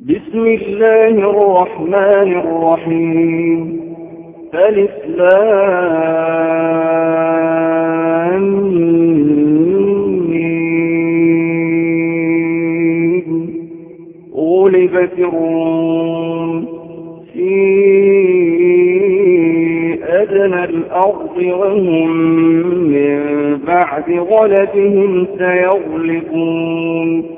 بسم الله الرحمن الرحيم. الإسلام غلبت الروم في أدنى الأرض وهم من بعد غلبهم سيغلبون.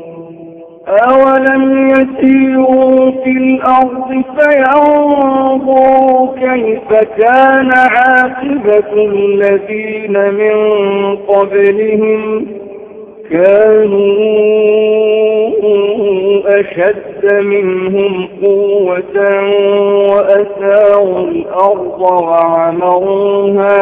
أولم يسيروا في الأرض فينظروا كيف كان عاقبة الذين من قبلهم كانوا أشد منهم قوة وأساوا الأرض وعمروها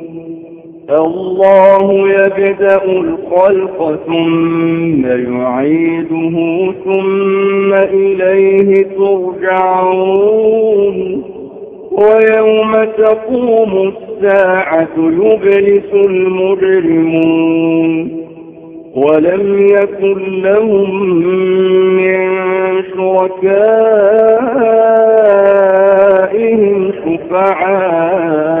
الله يبدأ الخلق ثم يعيده ثم إليه ترجعون. ويوم تقوم الساعة يبلس المجرمون. ولم يكن لهم من شركائهم شفعاء.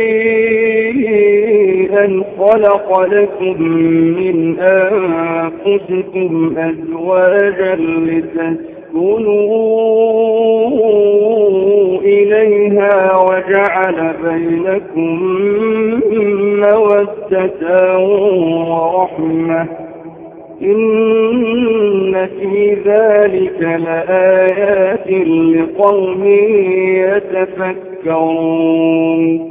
أن خلق لكم من أنفسكم أزواجا لتسكنوا إليها وجعل بينكم مودة ورحمة إن في ذلك لآيات لقوم يتفكرون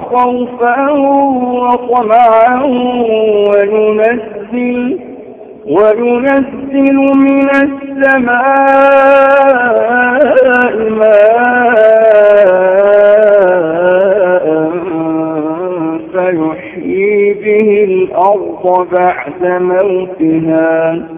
خوفا وطمعا وينزل وينزل من السماء ماء فيحيي به الأرض بعد موتها.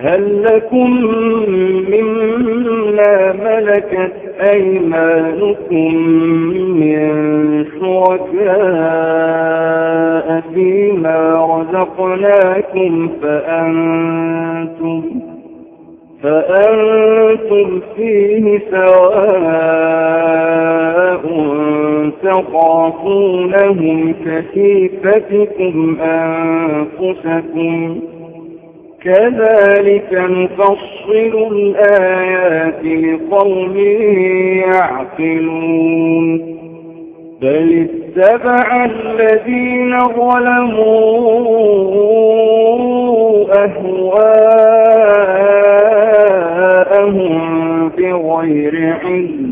هل لكم مما ملكت أيمانكم من شركاء فيما رزقناكم فأنتم فأنتم فيه سواء تخافونهم كثيفتكم أنفسكم كذلك نفصل الآيات لقوم يعقلون. بل اتبع الذين ظلموا أهواءهم بغير علم.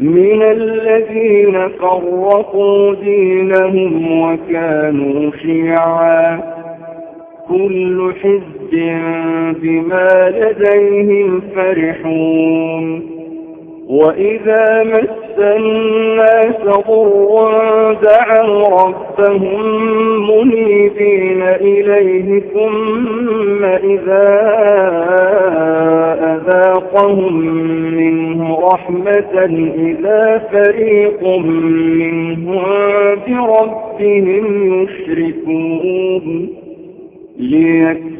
من الذين فرقوا دينهم وكانوا شيعا. كل حزب بما لديهم فرحون. وإذا مس الناس ضر دعوا ربهم منيبين إليه ثم إذا أذاقهم منه رحمة إذا فريق منهم بربهم يشركون.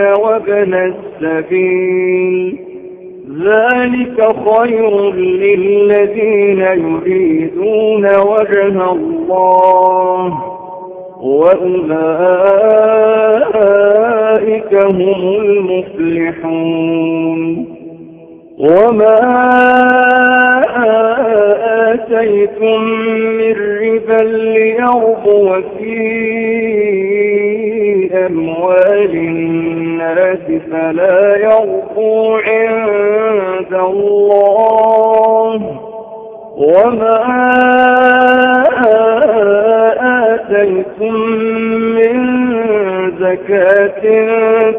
وابن السبيل ذلك خير للذين يريدون وجه الله وأولئك هم المفلحون وما آتيتم من ربا ليربو في أموال الناس فلا يربو عند الله وما آتيتم من زكاة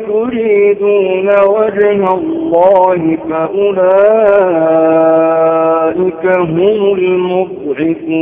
تريدون وجه الله فأولئك هم المضعفون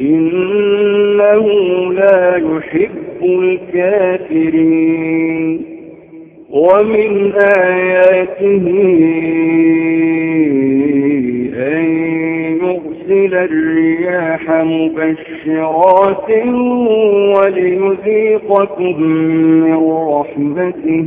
إنه لا يحب الكافرين. ومن آياته أن يرسل الرياح مبشرات وليذيقكم من رحمته.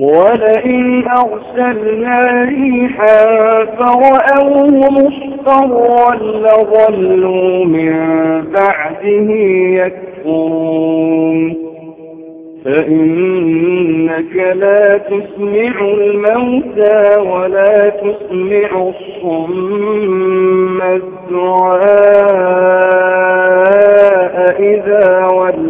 ولئن أرسلنا ريحا فرأوه مصفرا لظلوا من بعده يكفرون فإنك لا تسمع الموتى ولا تسمع الصم الدعاء إذا ولوا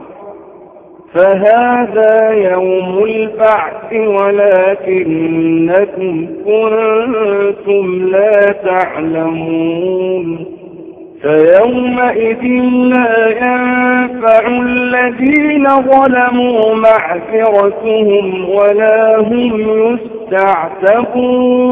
فهذا يوم البعث ولكنكم كنتم لا تعلمون فيومئذ لا ينفع الذين ظلموا معذرتهم ولا هم يستعتبون